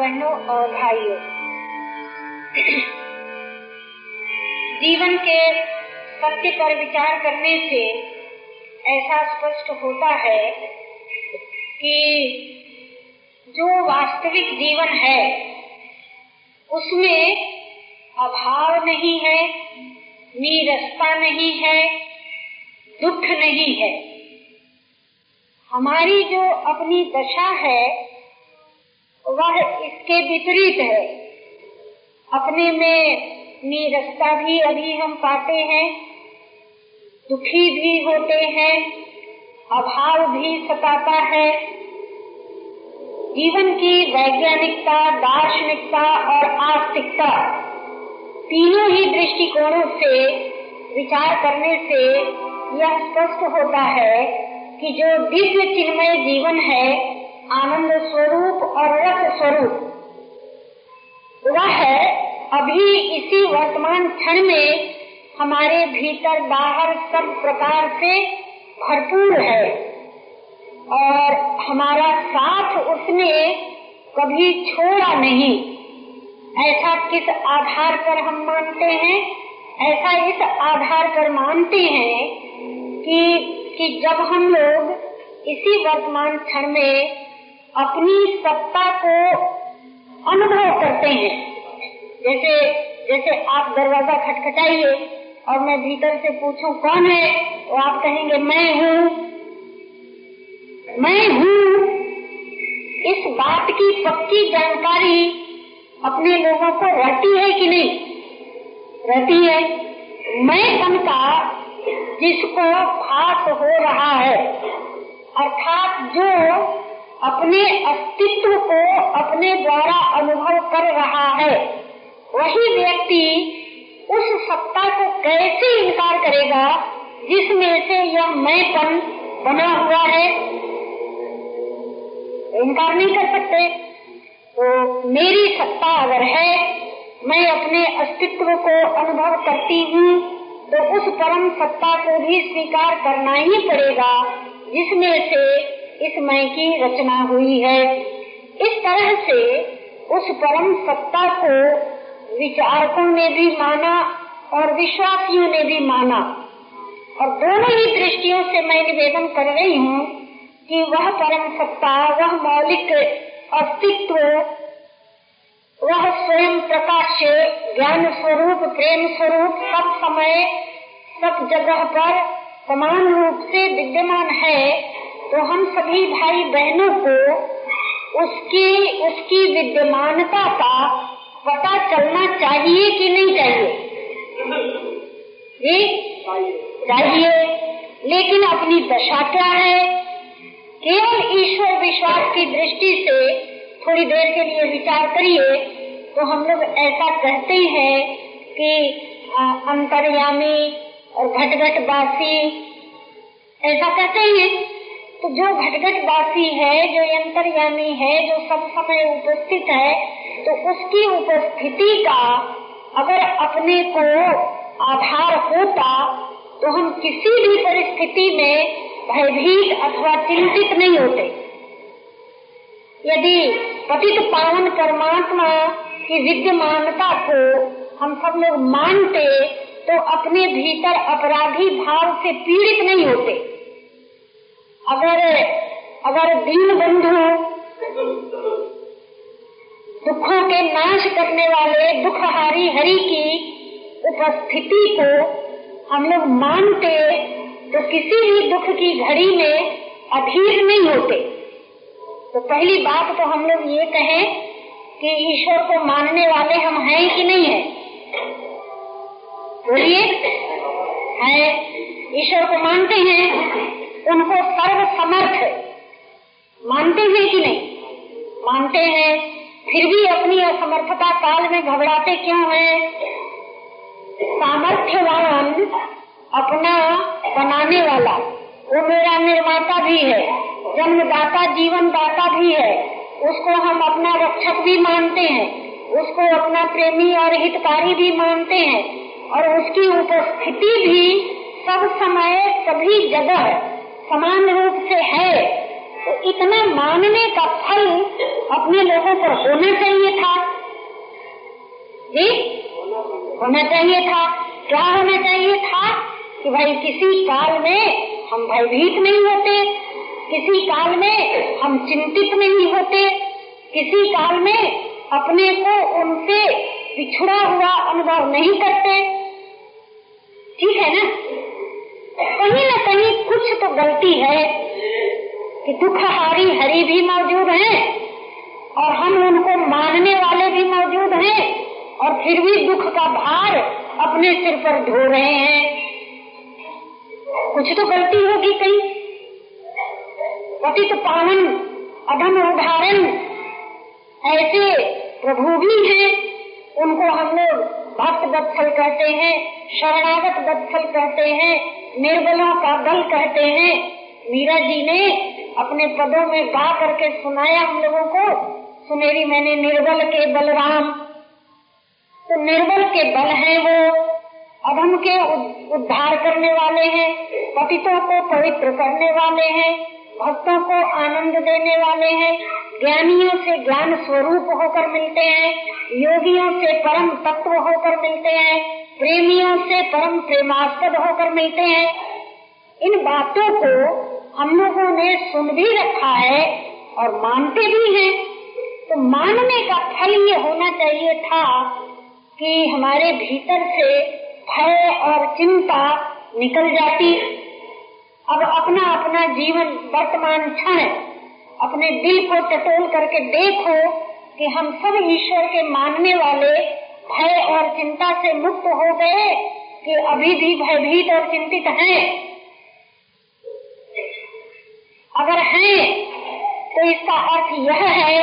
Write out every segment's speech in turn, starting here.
बहनों और भाइयों। जीवन के सत्य पर विचार करने से ऐसा स्पष्ट होता है कि जो वास्तविक जीवन है, उसमें अभाव नहीं है, नीरसता नहीं है, दुख नहीं है। हमारी जो अपनी दशा है वह इसके विपरीत है। अपने में नीरसता भी अभी हम पाते हैं, दुखी भी होते हैं, अभाव भी सताता है। जीवन की वैज्ञानिकता, दार्शनिकता और आस्तिकता तीनों ही दृष्टिकोणों से, विचार करने से यह स्पष्ट होता है कि जो दिव्य चिन्मय जीवन है आनंद स्वरूप और रस स्वरूप। वह अभी इसी वर्तमान क्षण में हमारे भीतर बाहर सब प्रकार से भरपूर है और हमारा साथ उसने कभी छोड़ा नहीं। ऐसा किस आधार पर हम मानते हैं? ऐसा इस आधार पर मानते हैं कि कि जब हम लोग इसी वर्तमान क्षण में अपनी सत्ता को अनुभव करते हैं। जैसे जैसे आप दरवाज़ा खटखटाइए और मैं भीतर से पूछूँ, कौन है? तो आप कहेंगे, मैं हूँ। मैं हूँ। इस बात की पक्की जानकारी अपने लोगों को रहती है कि नहीं? रहती है। मैं का जिसको भास हो रहा है। अर्थात जो अपने अस्तित्व को अपने द्वारा अनुभव कर रहा है। वही व्यक्ति उस सत्ता को कैसे इनकार करेगा, जिसमें से यह मैंपन बना हुआ है? इनकार नहीं कर सकते। तो मेरी सत्ता अगर है, मैं अपने अस्तित्व को अनुभव करती हूँ तो उस परम सत्ता को भी स्वीकार करना ही पड़ेगा, जिसमें से इस मैं की रचना हुई है। इस तरह से उस परम सत्ता को विचारकों ने भी माना और विश्वासियों ने भी माना। और दोनों ही दृष्टियों से मैं निवेदन कर रही हूँ कि वह परम सत्ता, वह मौलिक अस्तित्व, वह स्वयं प्रकाश ज्ञान स्वरूप, प्रेम स्वरूप सब समय, सब जगह पर समान रूप से विद्यमान है। तो हम सभी भाई बहनों को उसकी उसकी विद्यमानता का पता चलना चाहिए कि नहीं चाहिए? जी? चाहिए। लेकिन अपनी दशा क्या है? केवल ईश्वर विश्वास की दृष्टि से थोड़ी देर के लिए विचार करिए तो हम लोग ऐसा कहते हैं कि अंतर्यामी और घटघट बासी ऐसा कहते हैं। तो जो घटघट बासी है, जो अंतर्यामी है, जो सब समय उपस्थित है तो उसकी उपस्थिति का अगर अपने को आधार होता तो हम किसी भी परिस्थिति में भयभीत अथवा चिंतित नहीं होते। यदि पतित पावन परमात्मा की विद्यमानता को हम सब लोग मानते तो अपने भीतर अपराधी भाव से पीड़ित नहीं होते। अगर अगर दीन बंधु दुखों के नाश करने वाले दुखहारी हरि की उपस्थिति को हम लोग मानते तो किसी भी दुख की घड़ी में अधीर नहीं होते। तो पहली बात तो हम लोग ये कहें कि ईश्वर को मानने वाले हम हैं कि नहीं है? बोलिए। है। ईश्वर को मानते हैं। उनको सर्व समर्थ मानते हैं कि नहीं? मानते हैं। फिर भी अपनी असमर्थता काल में घबराते क्यों हैं? सामर्थ्यवान अपना बनाने वाला, वो मेरा निर्माता भी है, जन्मदाता जीवन दाता भी है। उसको हम अपना रक्षक भी मानते हैं, उसको अपना प्रेमी और हितकारी भी मानते हैं, और उसकी उपस्थिति भी सब समय सभी जगह समान रूप से है तो इतना मानने का फल अपने लोगों पर होना चाहिए था। जी? होना चाहिए था। क्या होना चाहिए था? कि भाई किसी काल में हम भयभीत नहीं होते, किसी काल में हम चिंतित नहीं होते, किसी काल में अपने को उनसे पिछड़ा हुआ अनुभव नहीं करते। ठीक है ना? कहीं न कहीं कुछ तो गलती है कि दुख हारी हरी भी मौजूद हैं और हम उनको मानने वाले भी मौजूद हैं और फिर भी दुख का भार अपने सिर पर ढो रहे हैं। कुछ तो गलती होगी कहीं। पतित पावन, अधम उदाहरण, ऐसे प्रभु भी हैं, उनको हम लोग भक्त बत्सल कहते हैं, शरणागत बत्सल कहते हैं निर्बलों का दल कहते हैं। मीरा जी ने अपने पदों में गा करके सुनाया हम लोगों को। सुनेरी मैंने निर्बल के बलराम। तो निर्बल के बल है वो। अधम के उद्धार करने वाले हैं, पतितों को पवित्र करने वाले हैं, भक्तों को आनंद देने वाले हैं, ज्ञानियों से ज्ञान स्वरूप होकर मिलते हैं, योगियों से परम तत्व होकर मिलते हैं। प्रेमियों से परम प्रेमास्पद होकर मिलते हैं। इन बातों को हम लोगों ने सुन भी रखा है और मानते भी हैं। तो मानने का फल ये होना चाहिए था कि हमारे भीतर से भय और चिंता निकल जाती। अब अपना अपना जीवन, वर्तमान क्षण, अपने दिल को टटोल करके देखो कि हम सब ईश्वर के मानने वाले भय और चिंता से मुक्त हो गए कि अभी भी भयभीत और चिंतित हैं। अगर हैं तो इसका अर्थ यह है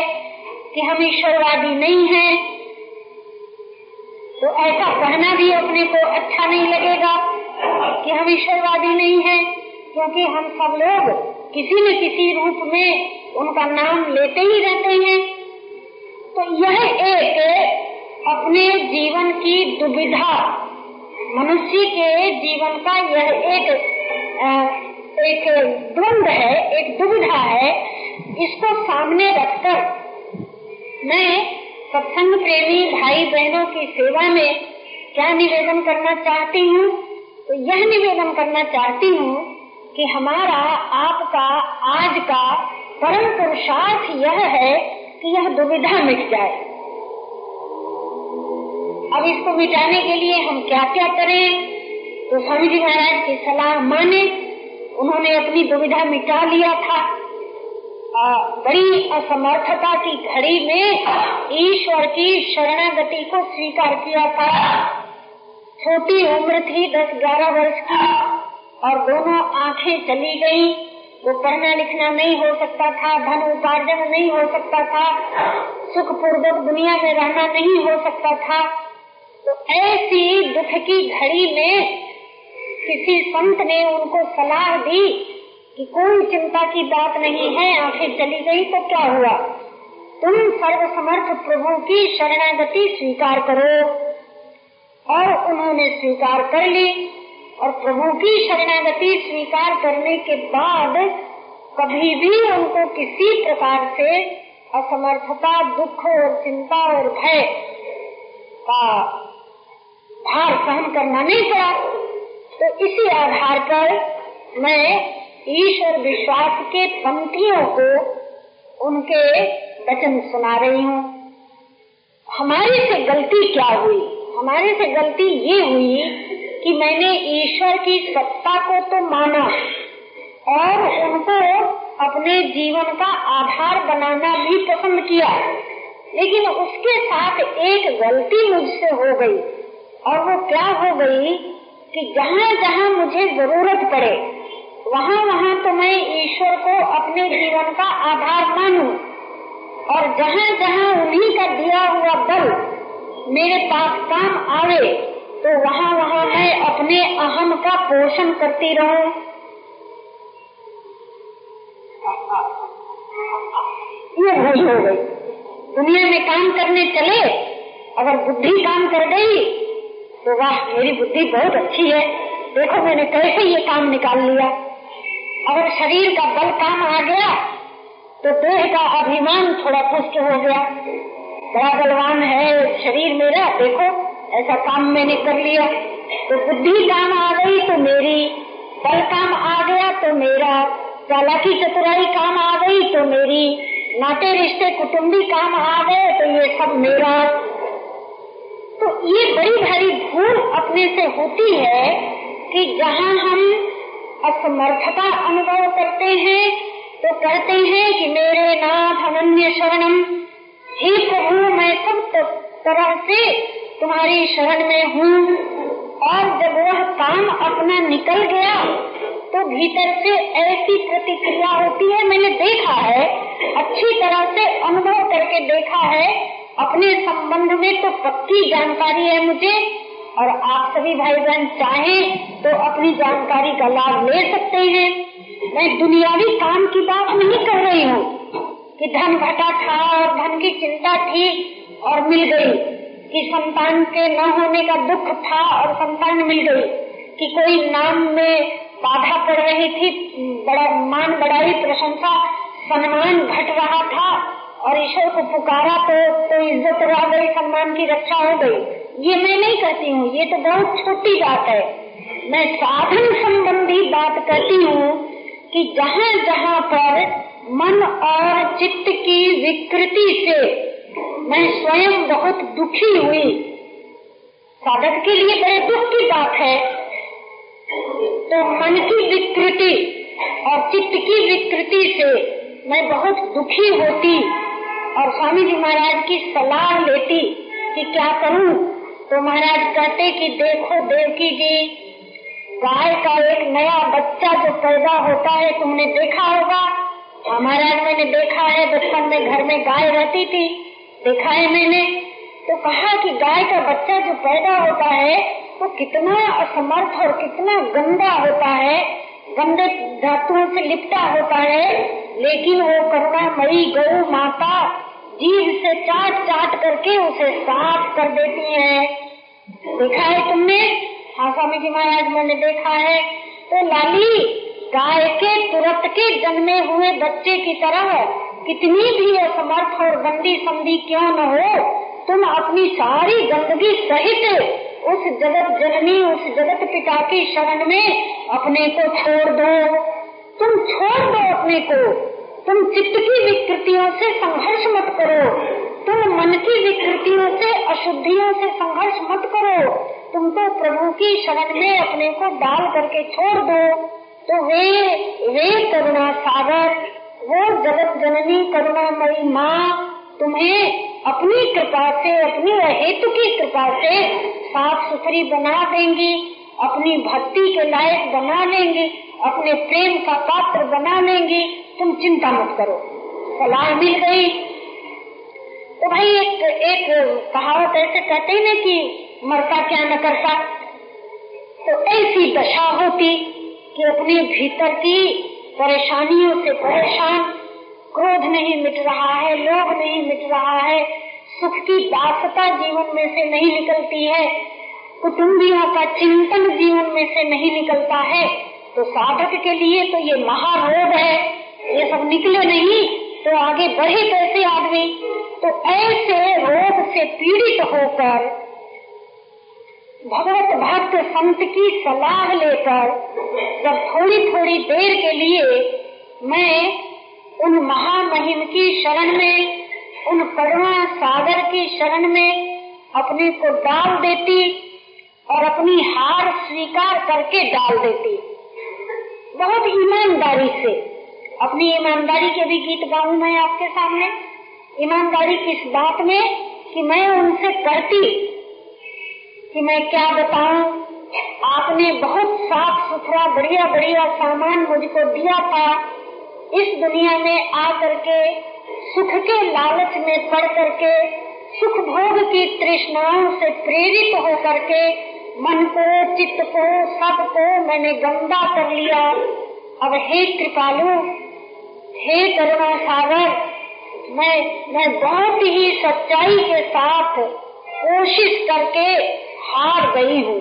कि हम ईश्वरवादी नहीं हैं। तो ऐसा कहना भी अपने को अच्छा नहीं लगेगा कि हम ईश्वरवादी नहीं हैं, क्योंकि हम सब लोग किसी न किसी रूप में उनका नाम लेते ही रहते हैं। तो यह एक अपने जीवन की दुविधा। मनुष्य के जीवन का यह एक एक द्वंद है, एक दुविधा है, इसको सामने रखकर मैं सत्संग प्रेमी भाई बहनों की सेवा में क्या निवेदन करना चाहती हूँ? तो यह निवेदन करना चाहती हूँ कि हमारा आपका, आज का परम पुरुषार्थ यह है कि यह दुविधा मिट जाए। अब इसको मिटाने के लिए हम क्या क्या करें? तो स्वामी जी महाराज की सलाह माने। उन्होंने अपनी दुविधा मिटा लिया था। बड़ी असमर्थता की घड़ी में ईश्वर की शरणागति को स्वीकार किया था। छोटी उम्र थी दस ग्यारह वर्ष की, और दोनों आँखें चली गई। वो पढ़ना लिखना नहीं हो सकता था, धन उपार्जन नहीं हो सकता था सुख पूर्वक दुनिया में रहना नहीं हो सकता था। ऐसी दुख की घड़ी में किसी संत ने उनको सलाह दी कि कोई चिंता की बात नहीं है, आँखें चली गई तो क्या हुआ? तुम सर्वसमर्थ प्रभु की शरणागति स्वीकार करो। और उन्होंने स्वीकार कर ली और प्रभु की शरणागति स्वीकार करने के बाद कभी भी उनको किसी प्रकार से असमर्थता, दुख और चिंता और भय का भार सहन करना नहीं पड़ा। तो इसी आधार पर मैं ईश्वर विश्वास के पंक्तियों को उनके वचन सुना रही हूँ। हमारे से गलती क्या हुई? हमारे से गलती ये हुई कि मैंने ईश्वर की सत्ता को तो माना और उनको अपने जीवन का आधार बनाना भी पसंद किया, लेकिन उसके साथ एक गलती मुझसे हो गई। और वो क्या हो गई कि जहाँ जहाँ मुझे ज़रूरत पड़े, वहाँ वहाँ तो मैं ईश्वर को अपने जीवन का आधार मानूं। और जहाँ जहाँ उन्हीं का दिया हुआ बल मेरे पास काम आवे तो वहाँ वहाँ मैं अपने अहम का पोषण करती रहूँ। ये भूल हो गई। दुनिया में काम करने चले, अगर बुद्धि काम कर गई तो वाह, मेरी बुद्धि बहुत अच्छी है। देखो, मैंने कैसे ये काम निकाल लिया। अगर शरीर का बल काम आ गया तो देह का अभिमान थोड़ा पुष्ट हो गया। बड़ा बलवान है शरीर मेरा, देखो, ऐसा काम मैंने कर लिया। तो बुद्धि काम आ गई तो मेरी बल काम आ गया तो मेरा चालाकी चतुराई काम आ गई तो मेरी नाटे रिश्ते कुटुम्बी काम आ गए तो ये सब मेरा ये बड़ी भारी भूल अपने से होती है कि जहाँ हम असमर्थता अनुभव करते हैं तो कहते हैं कि मेरे नाथ अनन्य शरणम। हे प्रभु, मैं सब तरह से तुम्हारी शरण में हूँ। और जब वह काम अपना निकल गया तो भीतर से ऐसी प्रतिक्रिया होती है, मैंने देखा है, अच्छी तरह से अनुभव करके देखा है अपने संबंध में तो पक्की जानकारी है मुझे, और आप सभी भाई बहन चाहे तो अपनी जानकारी का लाभ ले सकते हैं। मैं दुनियावी काम की बात नहीं कर रही हूँ, कि धन घटा था और धन की चिंता थी और मिल गई, कि संतान के न होने का दुख था और संतान मिल गई, कि कोई नाम में बाधा पड़ रही थी, बड़ा मान बढ़ाई, प्रशंसा, सम्मान घट रहा था और ईश्वर को पुकारा तो तो इज़्ज़त रह गई सम्मान की रक्षा हो गई। ये मैं नहीं कहती हूँ, ये तो बहुत छोटी बात है। मैं साधन संबंधी बात करती हूँ कि जहाँ जहाँ पर मन और चित्त की विकृति से मैं स्वयं बहुत दुखी हुई। साधक के लिए बड़े दुख की बात है। तो मन की विकृति और चित्त की विकृति से मैं बहुत दुखी होती। और स्वामी जी महाराज की सलाह लेती कि क्या करूँ तो महाराज कहते कि देखो देवकी जी गाय का एक नया बच्चा जो पैदा होता है, तुमने देखा होगा। हमारा मैंने देखा है, बचपन में घर में गाय रहती थी, देखा है मैंने। तो कहा कि गाय का बच्चा जो पैदा होता है, वो कितना असमर्थ और कितना गंदा होता है, गंदे धातुओं से लिपटा होता है, लेकिन वो करुणामयी गौ माता जीव से चाट चाट करके उसे साफ़ कर देती है। देखा है तुमने? हाँ स्वामी जी महाराज मैंने देखा है। तो लाली, गाय के तुरंत के जन्मे हुए बच्चे की तरह कितनी भी असमर्थ और गंदी संधि क्यों न हो, तुम अपनी सारी गंदगी सहित उस जगत जननी, उस जगत पिता की शरण में अपने को छोड़ दो। तुम छोड़ दो अपने को। तुम चित्त की विकृतियों से संघर्ष मत करो। तुम मन की विकृतियों से अशुद्धियों से संघर्ष मत करो। तुम तो प्रभु की शरण में अपने को डाल करके छोड़ दो। तो वे वे करुणा सागर, वो जगत जननी करुणामयी माँ, तुम्हें अपनी कृपा से, अपनी हेतु की कृपा से साफ़ सुथरी बना देंगी, अपनी भक्ति के लायक बना लेंगी अपने प्रेम का पात्र बना लेंगी, तुम चिंता मत करो। सलाह मिल गई। तो भाई एक एक कहावत ऐसे कहते हैं ना कि मरता क्या न करता। तो ऐसी दशा होती कि अपने भीतर की परेशानियों से परेशान, क्रोध नहीं मिट रहा है, लोभ नहीं मिट रहा है, सुख की दासता जीवन में से नहीं निकलती है कुटुम्बियों का चिंतन जीवन में से नहीं निकलता है। तो साधक के लिए तो ये महारोग है। ये सब निकले नहीं तो आगे बढ़े कैसे आदमी? तो ऐसे रोग से पीड़ित होकर भगवत भक्त संत की सलाह लेकर जब थोड़ी थोड़ी देर के लिए मैं उन महामहिम की शरण में, उन करुणा सागर की शरण में अपने को डाल देती और अपनी हार स्वीकार करके डाल देती। बहुत ईमानदारी से। अपनी ईमानदारी के भी गीत गाऊ मैं आपके सामने। ईमानदारी किस बात में कि मैं उनसे करती कि मैं क्या बताऊँ। आपने बहुत साफ़ सुथरा, बढ़िया बढ़िया सामान मुझको दिया था। इस दुनिया में आ करके सुख के लालच में पड़ करके, सुख भोग की तृष्णाओं से प्रेरित हो करके मन को, चित्त को, सबको मैंने गंदा कर लिया। अब हे कृपालु, हे करुणा सागर मैं मैं बहुत ही सच्चाई के साथ कोशिश करके हार गई हूँ।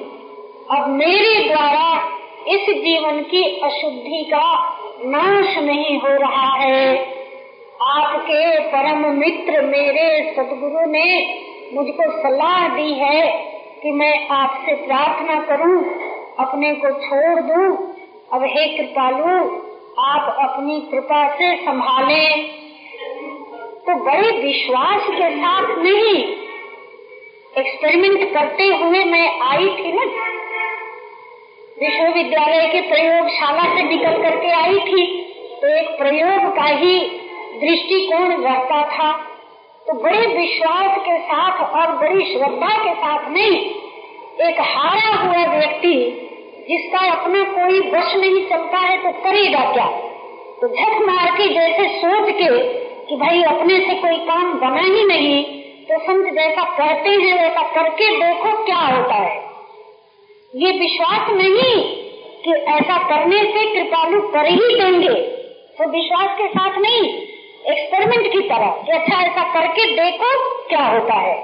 अब मेरे द्वारा इस जीवन की अशुद्धि का नाश नहीं हो रहा है। आपके परम मित्र मेरे सदगुरु ने मुझको सलाह दी है कि मैं आपसे प्रार्थना करूँ, अपने को छोड़ दूँ। अब हे कृपालु आप अपनी कृपा से संभाले। तो बड़े विश्वास के साथ नहीं एक्सपेरिमेंट करते हुए मैं आई थी ना। विश्वविद्यालय के प्रयोगशाला से निकल करके आई थी। तो एक प्रयोग का ही दृष्टिकोण रहता था। तो बड़े विश्वास के साथ और बड़ी श्रद्धा के साथ नहीं, एक हारा हुआ व्यक्ति जिसका अपना कोई वश नहीं चलता है तो करेगा क्या? तो झट मार के जैसे सोच के कि भाई अपने से कोई काम बना ही नहीं तो संत जैसा कहते हैं वैसा करके देखो क्या होता है। ये विश्वास नहीं कि ऐसा करने से कृपालु कर ही देंगे तो विश्वास के साथ नहीं। एक्सपेरिमेंट की तरह। कि अच्छा ऐसा करके देखो क्या होता है।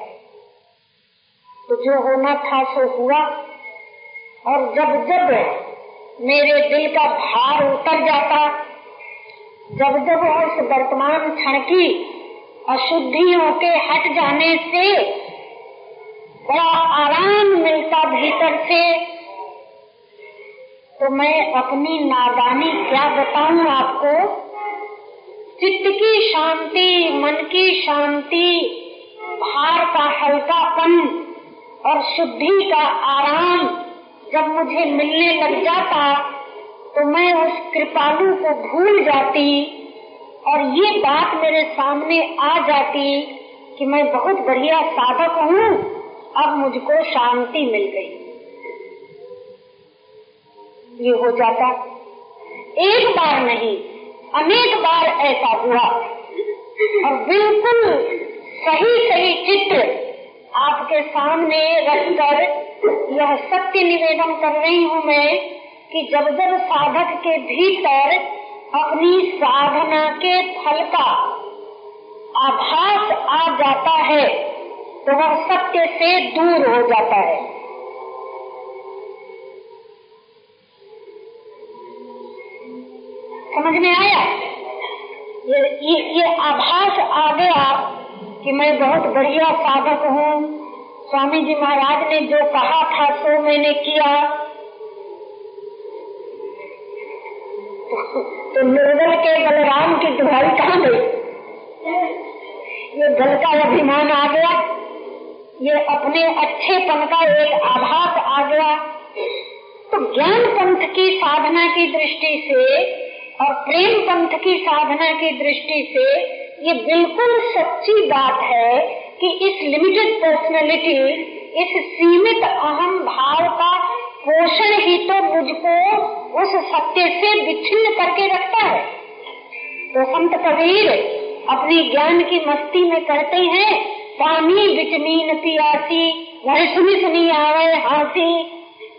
तो जो होना था सो हुआ। और जब जब मेरे दिल का भार उतर जाता, जब जब उस वर्तमान क्षण की अशुद्धियों के हट जाने से बड़ा आराम मिलता भीतर से तो मैं अपनी नादानी क्या बताऊँ आपको? चित्त की शांति, मन की शांति, भार का हल्कापन और शुद्धि का आराम जब मुझे मिलने लग जाता तो मैं उस कृपालु को भूल जाती और ये बात मेरे सामने आ जाती कि मैं बहुत बढ़िया साधक हूँ, अब मुझको शांति मिल गई। ये हो जाता। एक बार नहीं अनेक बार ऐसा हुआ। और बिल्कुल सही सही चित्र आपके सामने रखकर यह सत्य निवेदन कर रही हूँ मैं कि जब जब साधक के भीतर अपनी साधना के फल का आभास आ जाता है तो वह सत्य से दूर हो जाता है। समझ में आया? ये ये, ये आभास आ गया कि मैं बहुत बढ़िया साधक हूँ। स्वामी जी महाराज ने जो कहा था सो मैंने किया। तो निर्बल के बलराम की दुहाई कहाँ गई? ये दल का अभिमान आ गया। ये अपने अच्छेपन का एक आभास आ गया। तो ज्ञान पंथ की साधना की दृष्टि से और प्रेम पंथ की साधना की दृष्टि से ये बिल्कुल सच्ची बात है कि इस लिमिटेड पर्सनैलिटी इस सीमित अहम भाव का पोषण ही तो मुझको उस सत्य से विच्छिन्न करके रखता है। तो संत कबीर अपनी ज्ञान की मस्ती में कहते हैं, पानी विटमीन पियासी, वह सुनी सुनी आवे हँसी।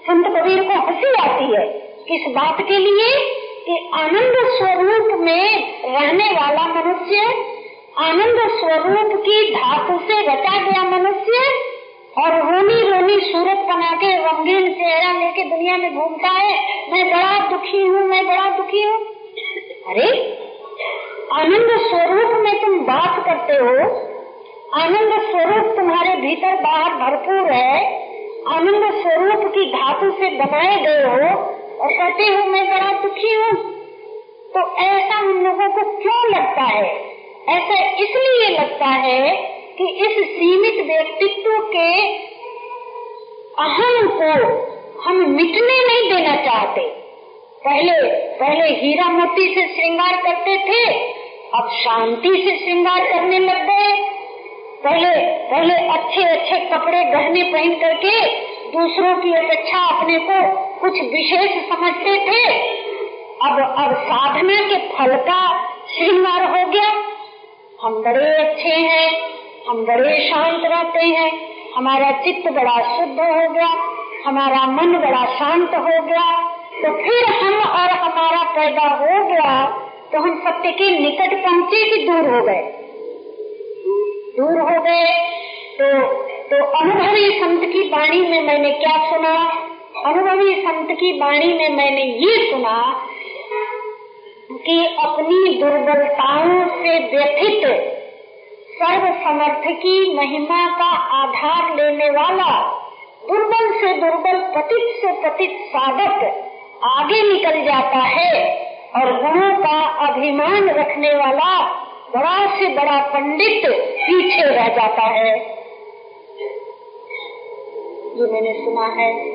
संत कबीर को हँसी आती है। किस बात के लिए कि आनंद स्वरूप में रहने वाला मनुष्य, आनंद स्वरूप की धातु से रचा गया मनुष्य और रोनी रोनी सूरत बना के रंगीन चेहरा लेके दुनिया में घूमता है। मैं बड़ा दुखी हूँ, मैं बड़ा दुखी हूँ। अरे, आनंद स्वरूप में तुम बात करते हो। आनंद स्वरूप तुम्हारे भीतर बाहर भरपूर है। आनंद स्वरूप की धातु से बनाए गए हो। कहते हो, मैं बड़ा दुखी हूँ। तो ऐसा हम लोगों को क्यों लगता है? ऐसा इसलिए लगता है कि इस सीमित व्यक्तित्व के अहम को हम मिटने नहीं देना चाहते। पहले पहले हीरा मोती से श्रृंगार करते थे, अब शांति से श्रृंगार करने लग गए। पहले पहले अच्छे अच्छे कपड़े गहने पहन करके दूसरों की अपेक्षा अपने को कुछ विशेष समझते थे। अब अब साधना के फल का श्रृंगार हो गया। हम बड़े अच्छे हैं, हम बड़े शांत रहते हैं, हमारा चित्त बड़ा शुद्ध हो गया, हमारा मन बड़ा शांत हो गया। तो फिर हम और हमारा पैदा हो गया तो हम सत्य के निकट पहुँचे कि दूर हो गए? दूर हो गए तो तो अनुभवी संत की वाणी में मैंने क्या सुना? अनुभवी संत की वाणी में मैंने ये सुना कि अपनी दुर्बलताओं से व्यथित सर्व समर्थ की महिमा का आधार लेने वाला, दुर्बल से दुर्बल, पतित से पतित साधक आगे निकल जाता है और गुणों का अभिमान रखने वाला बड़ा से बड़ा पंडित पीछे रह जाता है। जो मैंने सुना है।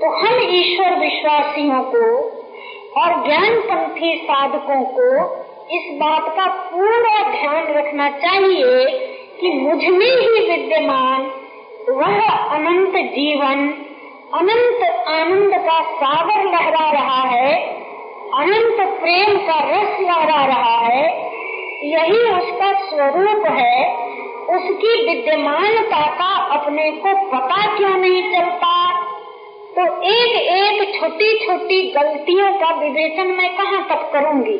तो हम ईश्वर विश्वासियों को और ज्ञान पंथी साधकों को इस बात का पूरा ध्यान रखना चाहिए कि मुझमें ही विद्यमान वह अनंत जीवन, अनंत आनंद का सागर लहरा रहा है, अनंत प्रेम का रस लहरा रहा है। यही उसका स्वरूप है। उसकी विद्यमानता का अपने को पता क्यों नहीं चलता? तो एक एक छोटी छोटी गलतियों का विवेचन मैं कहाँ तक करूँगी?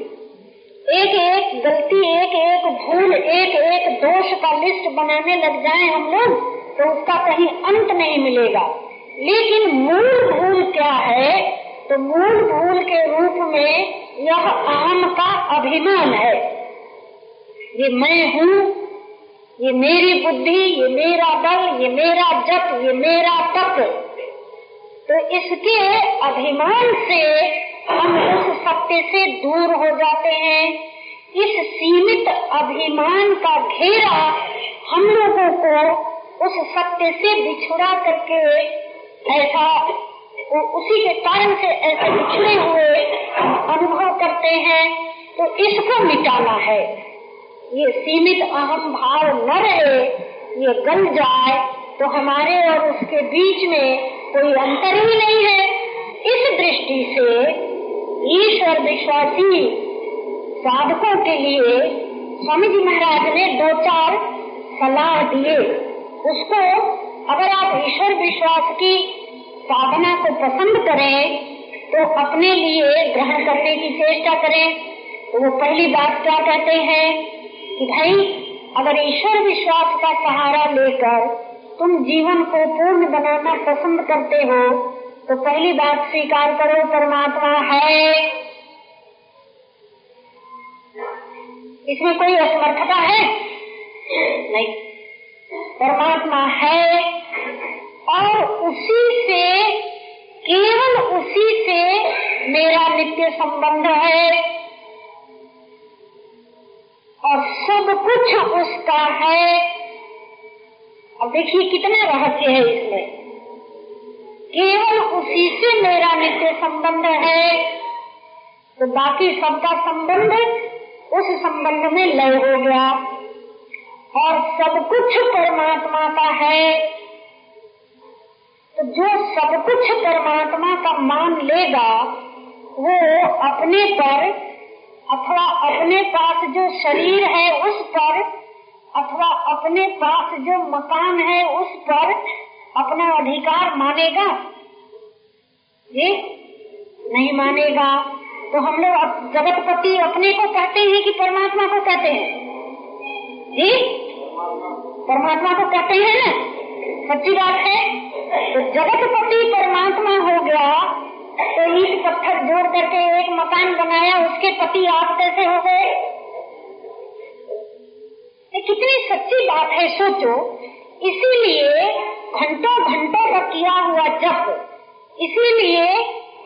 एक एक गलती एक एक भूल एक एक दोष का लिस्ट बनाने लग जाए हम लोग तो उसका कहीं अंत नहीं मिलेगा। लेकिन मूल भूल क्या है? तो मूल भूल के रूप में यह आम का अभिमान है। ये मैं हूँ ये मेरी बुद्धि, ये मेरा बल, ये मेरा जप, ये मेरा तप। तो इसके अभिमान से हम उस सत्य से दूर हो जाते हैं। इस सीमित अभिमान का घेरा हम लोगों को उस सत्य से बिछुड़ा करके ऐसा उसी के कारण से ऐसे बिछड़े हुए अनुभव करते हैं। तो इसको मिटाना है। ये सीमित अहम भाव न रहे, ये गल जाए तो हमारे और उसके बीच में कोई अंतर ही नहीं है। इस दृष्टि से ईश्वर विश्वासी साधकों के लिए स्वामी जी महाराज ने दो चार सलाह दिए। उसको अगर आप ईश्वर विश्वास की साधना को पसंद करें तो अपने लिए ग्रहण करने की चेष्टा करें। तो वो पहली बात क्या कहते हैं? कि भाई अगर ईश्वर विश्वास का सहारा लेकर तुम जीवन को पूर्ण बनाना पसंद करते हो तो पहली बात स्वीकार करो, परमात्मा है। इसमें कोई असमर्थता है? नहीं। परमात्मा है। और उसी से, केवल उसी से मेरा नित्य संबंध है। और सब कुछ उसका है। अब देखिए कितना रहस्य है इसमें। केवल उसी से मेरा नित्य संबंध है। तो बाकी सबका संबंध उस संबंध में लय हो गया। और सब कुछ परमात्मा का है। तो जो सब कुछ परमात्मा का मान लेगा, वो अपने पर अथवा अपने पास जो शरीर है, उस पर, अथवा अपने पास जो मकान है, उस पर अपना अधिकार मानेगा? जी नहीं मानेगा। तो हम लोग जगतपति अपने को कहते हैं कि परमात्मा को कहते हैं? जी? परमात्मा को कहते हैं ना? सच्ची बात है। तो जगतपति परमात्मा हो गया तो ईट पत्थर जोड़ करके एक मकान बनाया, उसके पति आप कैसे हो गए? ये कितनी सच्ची बात है, सोचो। इसीलिए घंटों घंटों का किया हुआ जप, इसीलिए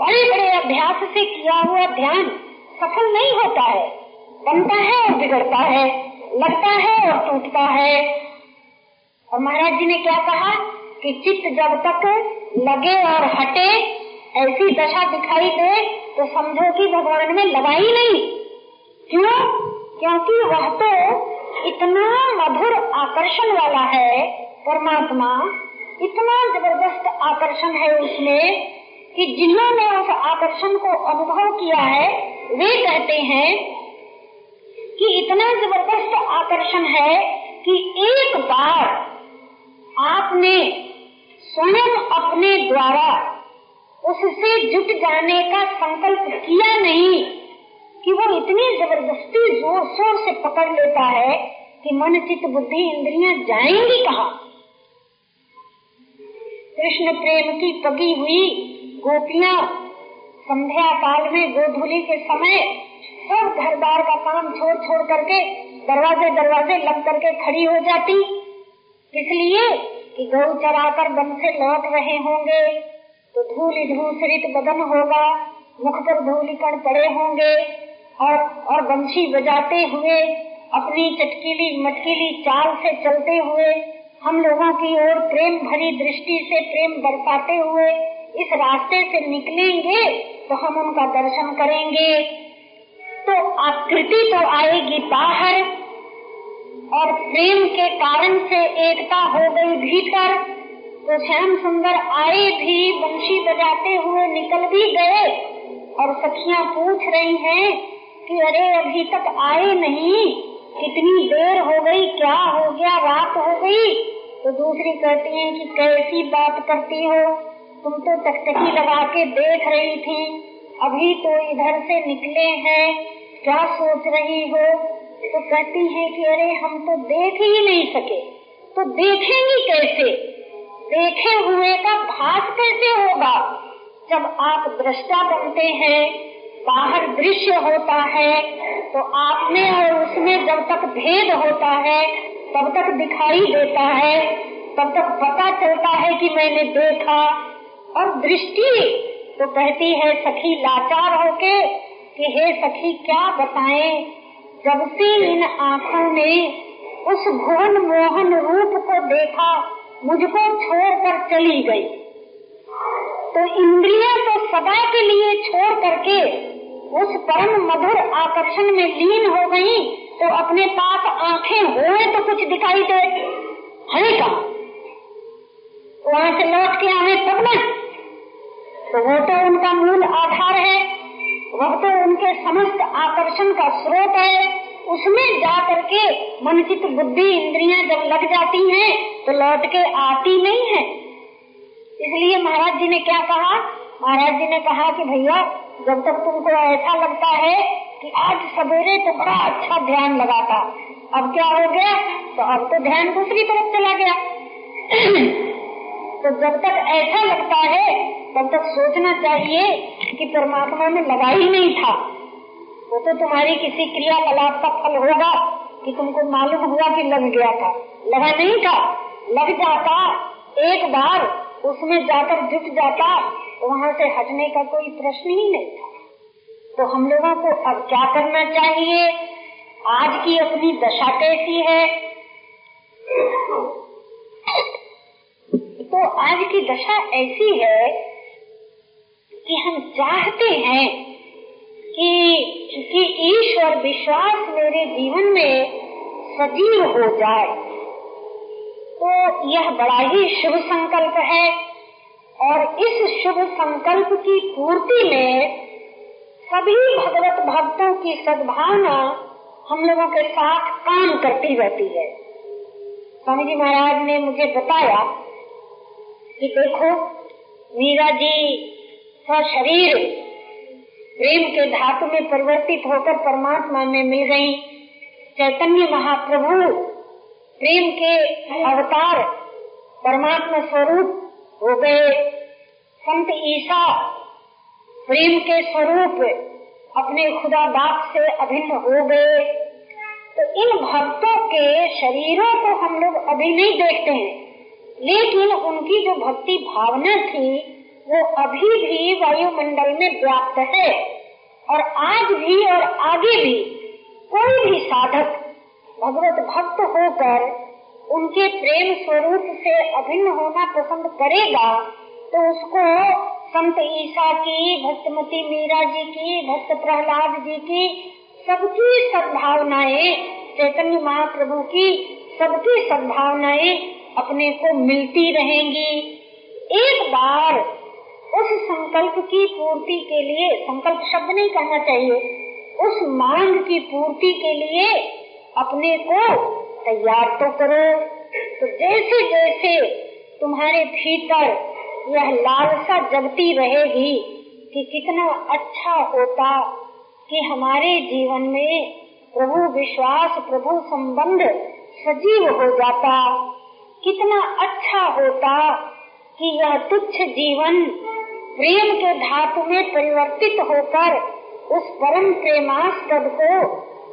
बड़े बड़े अभ्यास से किया हुआ ध्यान सफल नहीं होता है। बनता है और बिगड़ता है, लगता है और टूटता है। और महाराज जी ने क्या कहा कि चित्त जब तक लगे और हटे ऐसी दशा दिखाई दे तो समझो कि भगवान में लगा ही नहीं। क्यों? क्योंकि वह तो इतना मधुर आकर्षण वाला है, परमात्मा। इतना ज़बरदस्त आकर्षण है उसमें कि जिन्होंने उस आकर्षण को अनुभव किया है, वे कहते हैं कि इतना ज़बरदस्त आकर्षण है कि एक बार आपने स्वयं अपने द्वारा उससे जुट जाने का संकल्प किया नहीं कि वो इतनी ज़बरदस्ती ज़ोर शोर से पकड़ लेता है कि मन, चित्त, बुद्धि, इंद्रियाँ जाएँगी कहा? कृष्ण प्रेम की पगी हुई गोपियाँ संध्या काल में गोधुली के समय सब घर बार का काम छोड़ छोड़ करके दरवाजे दरवाजे लग करके खड़ी हो जाती। इसलिए कि गौ चरा कर वन से लौट रहे होंगे। तो धूल धूसरित बदन होगा, मुख पर धूलिकण पड़े होंगे, और और बंशी बजाते हुए, अपनी चटकीली मटकीली चाल से चलते हुए, हम लोगों की ओर प्रेम भरी दृष्टि से प्रेम बरसाते हुए इस रास्ते से निकलेंगे तो हम उनका दर्शन करेंगे। तो आकृति तो आएगी बाहर, और प्रेम के कारण से एकता हो गई भीतर। तो श्याम सुंदर आए भी बंशी बजाते हुए निकल भी गए। और सखियाँ पूछ रही हैं कि अरे अभी तक आए नहीं, कितनी देर हो गई, क्या हो गया, रात हो गई? तो दूसरी कहती है कि कैसी बात करती हो? तुम तो टकटकी लगा के देख रही थी। अभी तो इधर से निकले हैं, क्या सोच रही हो? तो कहती है कि अरे हम तो देख ही नहीं सके। तो देखेंगी कैसे? देखे हुए का भास कैसे होगा? जब आप दृष्टा बनते हैं, बाहर दृश्य होता है तो आप में और उसमें जब तक भेद होता है, तब तक दिखाई देता है, तब तक पता चलता है कि मैंने देखा। और दृष्टि तो कहती है, सखी, लाचार होके कि हे सखी, क्या बताएँ? जब से इन आँखों ने उस भुवन मोहन रूप को देखा मुझको छोड़कर चली गई। तो इंद्रियाँ तो सदा के लिए छोड़ करके उस परम मधुर आकर्षण में लीन हो गई तो अपने पास आँखें हुए तो कुछ दिखाई दे। है का वहाँ से लौट के आवे तब न। तो वो तो उनका मूल आधार है, वह तो उनके समस्त आकर्षण का स्रोत है। उसमें जा करके मन चित बुद्धि इंद्रियाँ जब लग जाती हैं तो लौट के आती नहीं है। इसलिए महाराज जी ने क्या कहा? महाराज जी ने कहा कि भैया, जब तक तुमको ऐसा लगता है कि आज सवेरे तो बड़ा अच्छा ध्यान लगा था, अब क्या हो गया? तो अब तो ध्यान दूसरी तरफ़ चला गया। तो जब तक ऐसा लगता है, तब तक सोचना चाहिए कि परमात्मा में लगा ही नहीं था। वो तो तुम्हारी किसी क्रियाकलाप का फल होगा कि तुमको मालूम हुआ कि लग गया था। लगा नहीं था, लग जाता। एक बार उसमें जाकर जुट जाता, वहाँ से हटने का कोई प्रश्न ही नहीं था। तो हम लोगों को अब क्या करना चाहिए? आज की अपनी दशा कैसी है? तो आज की दशा ऐसी है कि हम चाहते हैं कि कि ईश्वर विश्वास मेरे जीवन में सजीव हो जाए। तो यह बड़ा ही शुभ संकल्प है और इस शुभ संकल्प की पूर्ति में सभी भगवत भक्तों की सद्भावना हम लोगों के साथ काम करती रहती है। स्वामी जी महाराज ने मुझे बताया कि देखो, मीरा जी का शरीर प्रेम के धातु में परिवर्तित होकर परमात्मा में मिल गई चैतन्य महाप्रभु, प्रेम के अवतार परमात्मा स्वरूप हो गए। संत ईसा प्रेम के स्वरूप अपने खुदा बाप से अभिन्न हो गए। तो इन भक्तों के शरीरों को हम लोग अभी नहीं देखते हैं, लेकिन उनकी जो भक्ति भावना थी वो अभी भी वायुमंडल में व्याप्त है। और आज भी और आगे भी कोई भी साधक भगवत भक्त होकर उनके प्रेम स्वरूप से अभिन्न होना पसंद करेगा तो उसको संत ईसा की, भक्तमती मीरा जी की, भक्त प्रहलाद जी की सबकी सद्भावनाएँ, चैतन्य महाप्रभु की सबकी सद्भावनाएँ अपने को मिलती रहेंगी। एक बार उस संकल्प की पूर्ति के लिए, संकल्प शब्द नहीं कहना चाहिए, उस मांग की पूर्ति के लिए अपने को तैयार तो करो। तो जैसे जैसे तुम्हारे भीतर यह लालसा जगती रहेगी कि कितना अच्छा होता कि हमारे जीवन में प्रभु विश्वास, प्रभु संबंध सजीव हो जाता। कितना अच्छा होता कि यह तुच्छ जीवन प्रेम के धातु में परिवर्तित होकर उस परम प्रेमास्पद को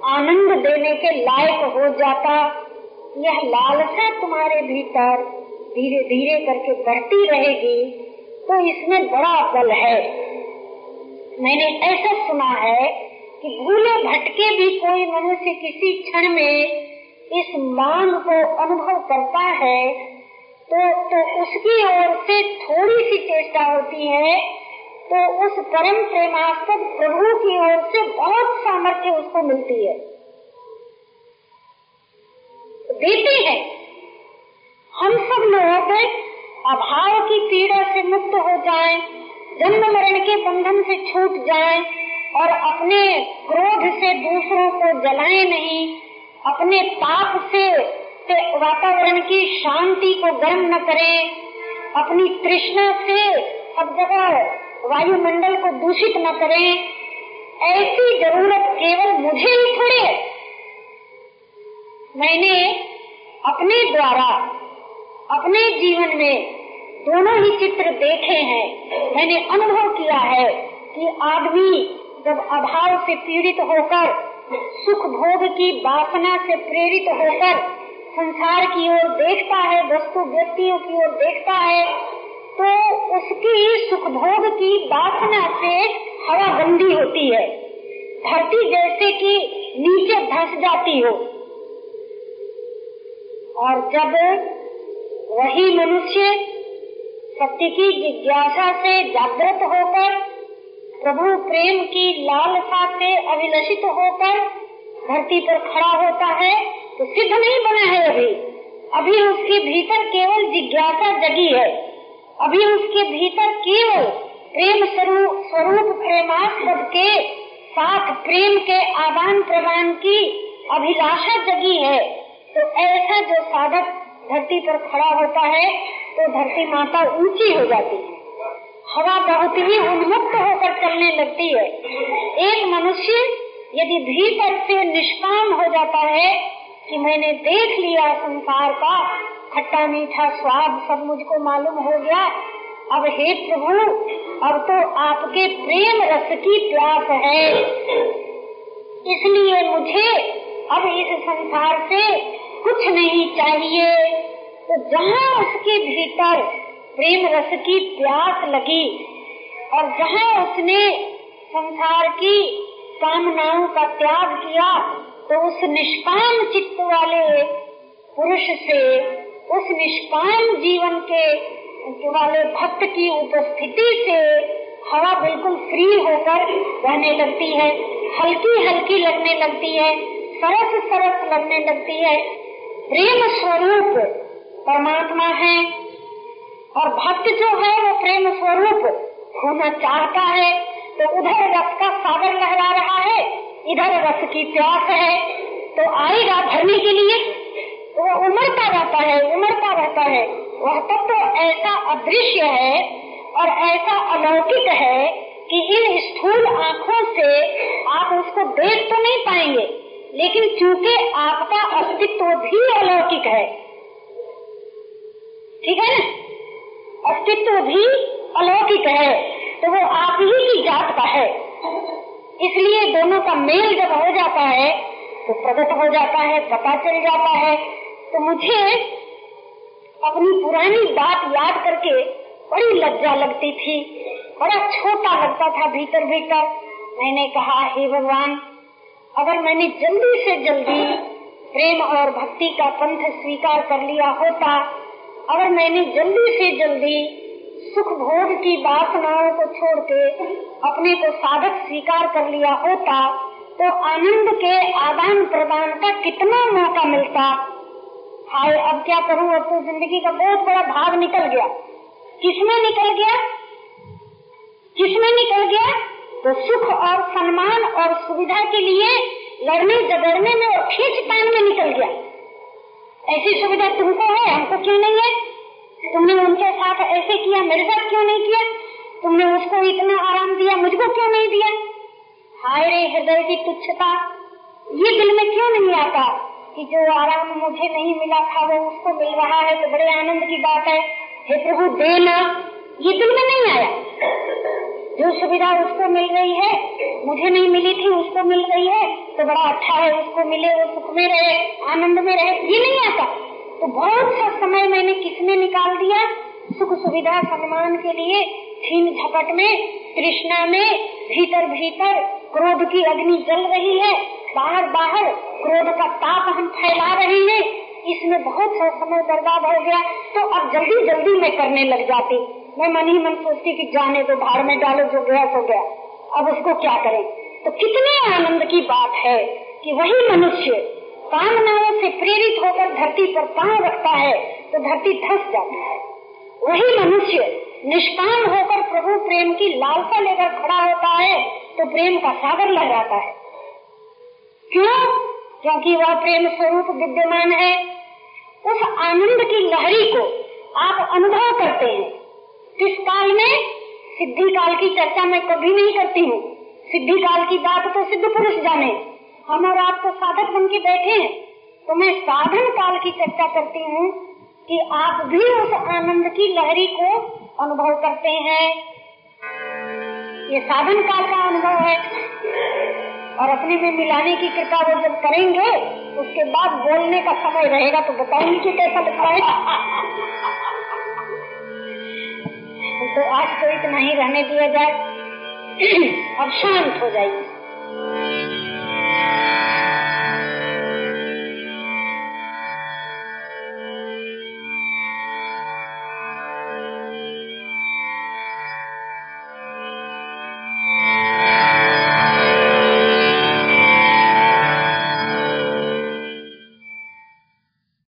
आनंद देने के लायक हो जाता। यह लालसा तुम्हारे भीतर धीरे धीरे करके बढ़ती रहेगी तो इसमें बड़ा बल है। मैंने ऐसा सुना है कि भूले भटके भी कोई मनुष्य किसी क्षण में इस मांग को अनुभव करता है तो तो उसकी ओर से थोड़ी सी चेष्टा होती है तो उस परम प्रेमास्पद प्रभु की ओर से बहुत सामर्थ्य उसको मिलती है। देते हैं। हम सब लोगों लोग अभाव की पीड़ा से मुक्त हो जाएँ, जन्म मरण के बंधन से छूट जाएँ और अपने क्रोध से दूसरों को जलाएँ नहीं अपने पाप से, वातावरण की शांति को गर्म न करें, अपनी तृष्णा से सब जगह वायुमंडल को दूषित न करें, ऐसी ज़रूरत केवल मुझे ही थोड़ी है। मैंने अपने द्वारा, अपने जीवन में दोनों ही चित्र देखे हैं। मैंने अनुभव किया है कि आदमी जब अभाव से पीड़ित होकर, सुख भोग की वासना से प्रेरित होकर संसार की ओर देखता है, वस्तु व्यक्तियों की ओर देखता है तो उसकी सुख भोग की वासना से हवा गंदी होती है। धरती जैसे कि नीचे धस जाती हो। और जब वही मनुष्य सत्य की जिज्ञासा से जागृत होकर, प्रभु प्रेम की लालसा से अभिलषित होकर धरती पर खड़ा होता है तो सिद्ध नहीं बना है अभी। अभी उसके भीतर केवल जिज्ञासा जगी है। अभी उसके भीतर केवल प्रेम स्वरूप प्रेमास्पद के साथ प्रेम के आदान प्रदान की अभिलाषा जगी है। तो ऐसा जो साधक धरती पर खड़ा होता है तो धरती माता ऊँची हो जाती है। हवा बहुत ही उन्मुक्त होकर चलने लगती है। एक मनुष्य यदि भीतर से निष्काम हो जाता है कि मैंने देख लिया संसार का। खट्टा मीठा स्वाद सब मुझको मालूम हो गया। अब हे प्रभु, अब तो आपके प्रेम रस की प्यास है। इसलिए मुझे अब इस संसार से कुछ नहीं चाहिए। तो जहाँ उसके भीतर प्रेम रस की प्यास लगी, और जहाँ उसने संसार की कामनाओं का त्याग किया तो उस निष्काम चित्त वाले पुरुष से, उस निष्काम जीवन के वाले भक्त की उपस्थिति से हवा बिल्कुल फ्री होकर रहने लगती है, हल्की हल्की लगने लगती है, सरस सरस लगने लगती है। प्रेम स्वरूप परमात्मा है और भक्त जो है वो प्रेम स्वरूप होना चाहता है तो उधर रस का सागर लहरा रहा है। इधर रस की प्यास है तो आएगा भरने के लिए। वो उमड़ता रहता है, उमड़ता रहता है। वह तत्व तो ऐसा अदृश्य है और ऐसा अलौकिक है कि इन स्थूल आँखों से आप उसको देख तो नहीं पाएँगे, लेकिन चूँकि आपका अस्तित्व भी अलौकिक है। ठीक है ना? अस्तित्व भी अलौकिक है तो वो आप ही की जात का है। इसलिए दोनों का मेल जब हो जाता है तो प्रकट हो जाता है, पता चल जाता है। तो मुझे अपनी पुरानी बात याद करके बड़ी लज्जा लगती थी, बड़ा छोटा लगता था भीतर भीतर। मैंने कहा, हे भगवान, अगर मैंने जल्दी से जल्दी प्रेम और भक्ति का पंथ स्वीकार कर लिया होता, अगर मैंने जल्दी से जल्दी सुख भोग की वासनाओं को छोड़ के अपने को साधक स्वीकार कर लिया होता तो आनंद के आदान प्रदान का कितना मौका मिलता। हाय, अब क्या करूँ? अब तो ज़िंदगी का बहुत बड़ा भाग निकल गया। किसमें निकल गया? किसमें निकल गया? तो सुख और सम्मान और सुविधा के लिए लड़ने झगड़ने में और खींच तान में निकल गया। ऐसी सुविधा तुमको है? हमको क्यों नहीं है? तुमने उनके साथ ऐसे किया मेरे साथ क्यों नहीं किया? तुमने उसको इतना आराम दिया, मुझको क्यों नहीं दिया? हाय रे हृदय की तुच्छता, ये दिल में क्यों नहीं आता कि जो आराम मुझे नहीं मिला था, वो उसको मिल रहा है? तो बड़े आनंद की बात है। हे प्रभु देना ये दिल में नहीं आया। जो सुविधा उसको मिल रही है, मुझे नहीं मिली थी, उसको मिल रही है तो बड़ा अच्छा है, उसको मिले, वो सुख में रहे, आनंद में रहे, ये नहीं आता। तो बहुत सा समय मैंने किसने निकाल दिया? सुख सुविधा सम्मान के लिए छीन झपट में, तृष्णा में, भीतर भीतर क्रोध की अग्नि जल रही है। बाहर बाहर क्रोध का ताप हम फैला रहे हैं। इसमें बहुत सा समय बर्बाद हो गया। तो अब जल्दी जल्दी मैं करने लग जाती। मैं मन ही मन सोचती कि जाने तो भाड़ में डालो, जो गया सो गया। अब उसको क्या करें? तो कितने आनंद की बात है कि वही मनुष्य कामनाओं से प्रेरित होकर धरती पर पाँव रखता है तो धरती धस जाती है। वही मनुष्य निष्काम होकर प्रभु प्रेम की लालसा लेकर खड़ा होता है तो प्रेम का सागर लहराता है। क्यों? क्योंकि वह प्रेम स्वरूप विद्यमान है। उस आनंद की लहरी को आप अनुभव करते हैं। किस काल में? सिद्धि काल की चर्चा मैं कभी नहीं करती हूँ। सिद्धि काल की बात तो सिद्ध पुरुष जाने। हम और आप तो साधक बन के बैठे हैं तो मैं साधन काल की चर्चा करती हूँ कि आप भी उस आनंद की लहरी को अनुभव करते हैं। ये साधन काल का अनुभव है। और अपने में मिलाने की कृपा वो जब करेंगे, उसके बाद बोलने का समय रहेगा तो बताऊँगी कि कैसा बताएगा तो आज तो इतना ही रहने दिया जाए। अब शांत हो जाएगी